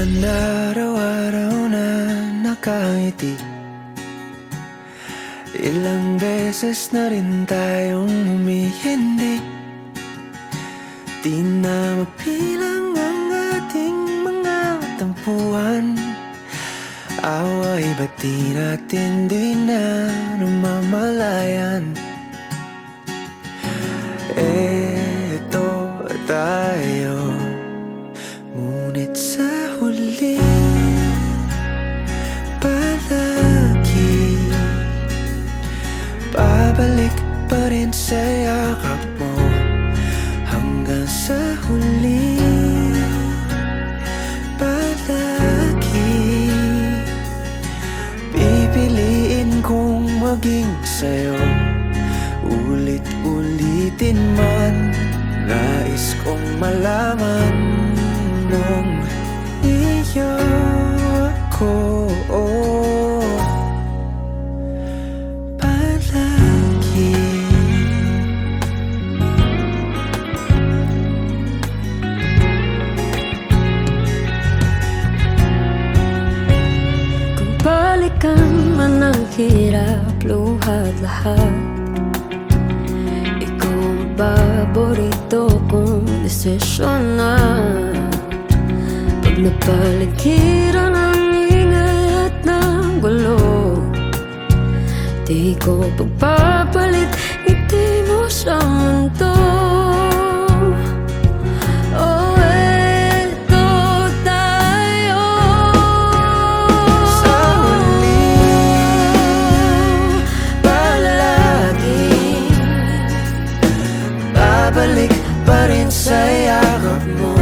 naman araw-araw na nakangiti. Ilang beses na rin tayong humihindi. Di na mapilang ang ating mga tampuhan. Away ba't di natin di na namamalayan? Eto sa yakap mo Hanggang sa huli. Palagi Pipiliin kong maging sa'yo. Ulit-ulitin man Nais kong malaman Nung iyo balikan man ang hirap, luhat lahat. Ikaw ang paborito kong desisyon na Pag napaligiran ang ingay at ng gulo. Di ko pagpapalit, pa rin sa yakap mo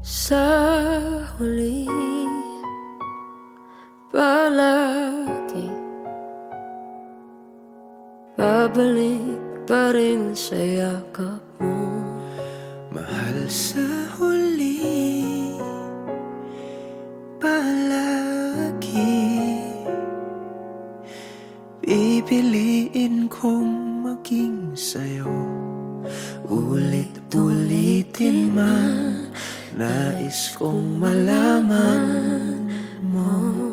Sa huli Palagi Babalik pa rin sa yakap mo Mahal sa huli Palagi Pipiliin kong maging sa'yo. Ulit-ulitin man Nais kong malaman mo.